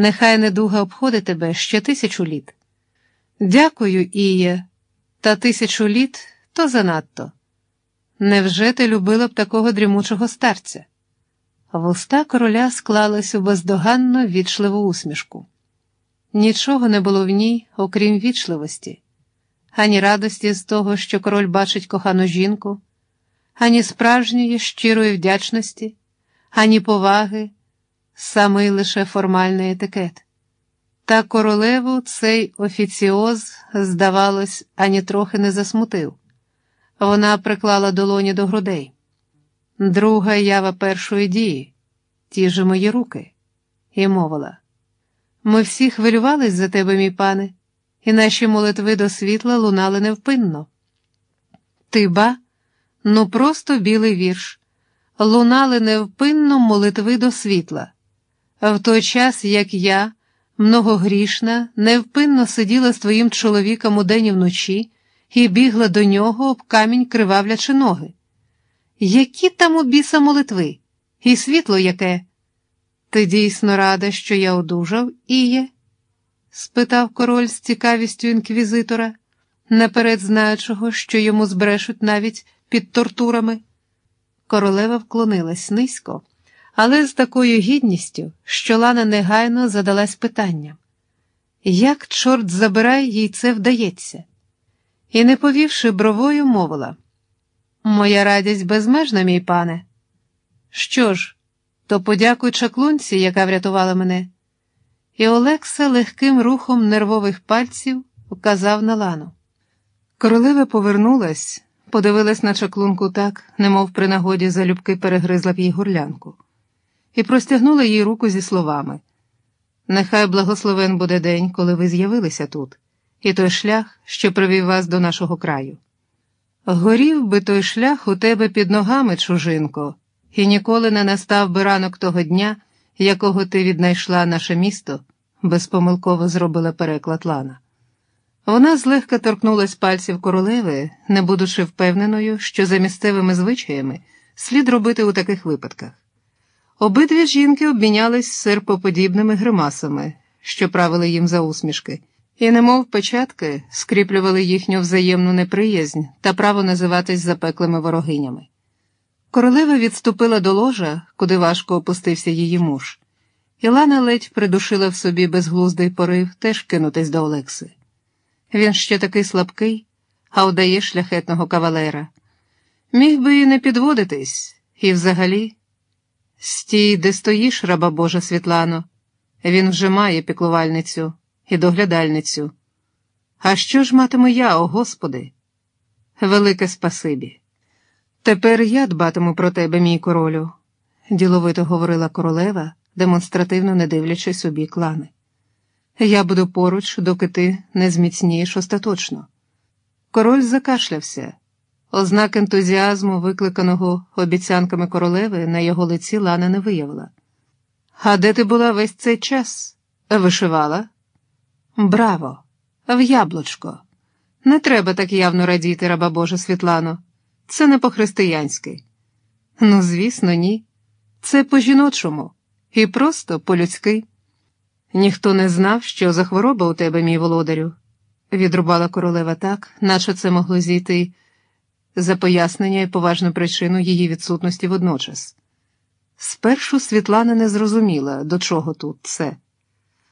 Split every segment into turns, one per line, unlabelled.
Нехай недуга обходить тебе ще тисячу літ. Дякую, Іє, та тисячу літ то занадто. Невже ти любила б такого дрімучого старця? Вуста короля склались у бездоганно вічливу усмішку. Нічого не було в ній, окрім вічливості, ані радості з того, що король бачить кохану жінку, ані справжньої щирої вдячності, ані поваги, самий лише формальний етикет. Та королеву цей офіціоз, здавалось, ані трохи не засмутив. Вона приклала долоні до грудей. Друга ява першої дії, ті ж мої руки, і мовила. Ми всі хвилювались за тебе, мій пане, і наші молитви до світла лунали невпинно. Ти ба, ну просто білий вірш, лунали невпинно молитви до світла. В той час, як я, многогрішна, невпинно сиділа з твоїм чоловіком удень і вночі і бігла до нього об камінь кривавлячи ноги. Які там у біса молитви, і світло яке? Ти дійсно рада, що я одужав, Іє? спитав король з цікавістю інквізитора, наперед знаючого, що йому збрешуть навіть під тортурами. Королева вклонилась низько, але з такою гідністю, що Лана негайно задалась питанням як, чорт забирай, їй це вдається? І, не повівши бровою, мовила Моя радість безмежна, мій пане. Що ж, то подякуй чаклунці, яка врятувала мене. І Олекса легким рухом нервових пальців вказав на лану. Королева повернулась, подивилась на чаклунку так, немов при нагоді залюбки перегризла б їй горлянку, і простягнула їй руку зі словами: Нехай благословен буде день, коли ви з'явилися тут, і той шлях, що привів вас до нашого краю. Горів би той шлях у тебе під ногами, чужинко, і ніколи не настав би ранок того дня, якого ти віднайшла наше місто, безпомилково зробила переклад Лана. Вона злегка торкнулась пальців королеви, не будучи впевненою, що за місцевими звичаями слід робити у таких випадках. Обидві жінки обмінялись серпоподібними гримасами, що правили їм за усмішки і, немов печатки, скріплювали їхню взаємну неприязнь та право називатись запеклими ворогинями. Королева відступила до ложа, куди важко опустився її муж. Ілана ледь придушила в собі безглуздий порив теж кинутись до Олекси. Він ще такий слабкий, а удає шляхетного кавалера. Міг би і не підводитись, і взагалі. Стій, де стоїш, раба Божа Світлано, він вже має піклувальницю і доглядальницю. А що ж матиму я, о Господи? Велике спасибі. Тепер я дбатиму про тебе, мій королю, діловито говорила королева, демонстративно не дивлячись собі клани. Я буду поруч, доки ти не зміцнієш остаточно. Король закашлявся. Ознак ентузіазму, викликаного обіцянками королеви, на його лиці Лана не виявила. А де ти була весь цей час? Вишивала? Браво! В яблучко. Не треба так явно радіти, раба Божа Світлано. Це не по-християнськи. Ну, звісно, ні. Це по-жіночому і просто по-людськи. Ніхто не знав, що за хвороба у тебе, мій володарю, відрубала королева так, наче це могло зійти за пояснення і поважну причину її відсутності водночас. Спершу Світлана не зрозуміла, до чого тут це.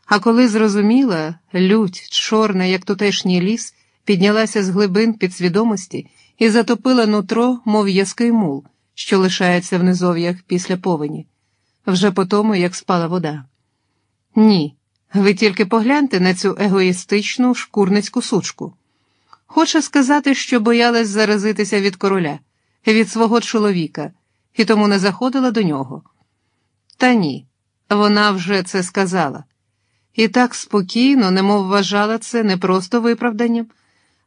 А коли зрозуміла, лють, чорна, як тутешній ліс, піднялася з глибин підсвідомості і затопила нутро, мов в'язкий мул, що лишається в низов'ях після повені, вже по тому, як спала вода. Ні, ви тільки погляньте на цю егоїстичну шкурницьку сучку. Хоче сказати, що боялась заразитися від короля, від свого чоловіка, і тому не заходила до нього. Та ні, вона вже це сказала і так спокійно, немов вважала це не просто виправданням,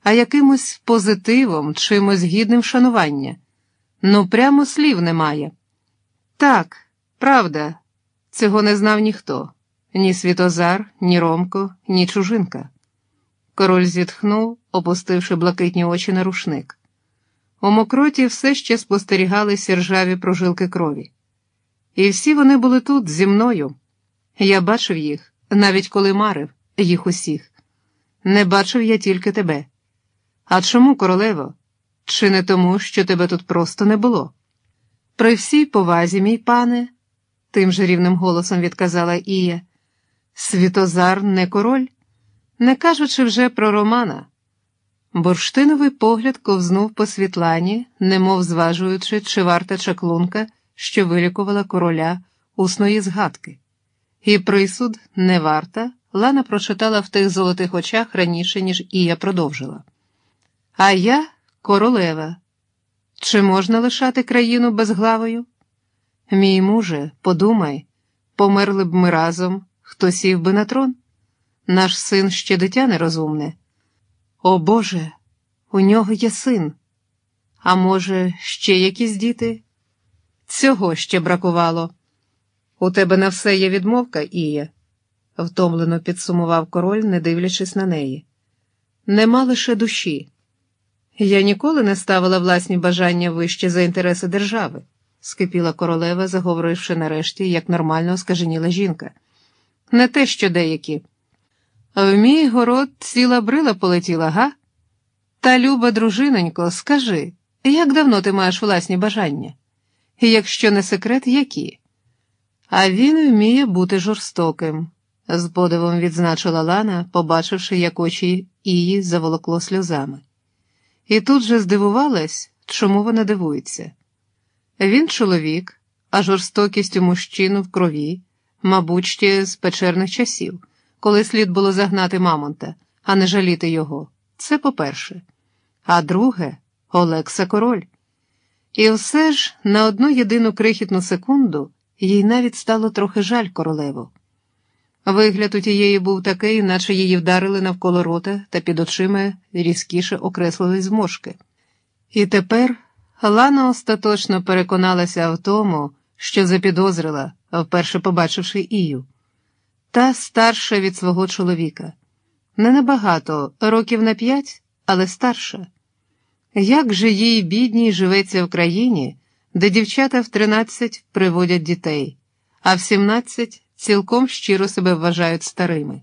а якимось позитивом, чимось гідним вшанування. Ну, прямо слів немає. Так, правда, цього не знав ніхто ні Світозар, ні Ромко, ні чужинка. Король зітхнув, опустивши блакитні очі на рушник. У мокроті все ще спостерігалися ржаві прожилки крові. І всі вони були тут зі мною. Я бачив їх навіть коли марив їх усіх. Не бачив я тільки тебе. А чому, королево? Чи не тому, що тебе тут просто не було? При всій повазі, мій пане, тим же рівним голосом відказала Ія, Світозар не король, не кажучи вже про Романа. Бурштиновий погляд ковзнув по Світлані, немов зважуючи, чи варта чаклунка, що вилікувала короля усної згадки. І присуд не варта, Лана прочитала в тих золотих очах раніше, ніж Ія продовжила. А я королева. Чи можна лишати країну безглавою? Мій муже, подумай, померли б ми разом, хто сів би на трон? Наш син ще дитя нерозумне. О Боже, у нього є син. А може, ще якісь діти? Цього ще бракувало. У тебе на все є відмовка, Ія, втомлено підсумував король, не дивлячись на неї. Нема лише душі. Я ніколи не ставила власні бажання вище за інтереси держави, скипіла королева, заговоривши нарешті, як нормально скаженіла жінка. Не те, що деякі. В мій город ціла брила полетіла, га? Та, люба, дружинонько, скажи, як давно ти маєш власні бажання? І якщо не секрет, які? А він вміє бути жорстоким, з подивом відзначила Лана, побачивши, як очі її заволокло сльозами. І тут же здивувалась, чому вона дивується. Він чоловік, а жорстокість у мужчину в крові, мабуть, ще з печерних часів, коли слід було загнати Мамонта, а не жаліти його. Це по-перше. А друге, Олекса король. І все ж на одну єдину крихітну секунду їй навіть стало трохи жаль королеву. Вигляд у тієї був такий, наче її вдарили навколо рота та під очима різкіше окреслили зморшки. І тепер Лана остаточно переконалася в тому, що запідозрила, вперше побачивши Ію. Та старша від свого чоловіка. Не набагато, років на п'ять, але старша. Як же їй бідній живеться в країні, де дівчата в тринадцять приводять дітей, а в сімнадцять цілком щиро себе вважають старими.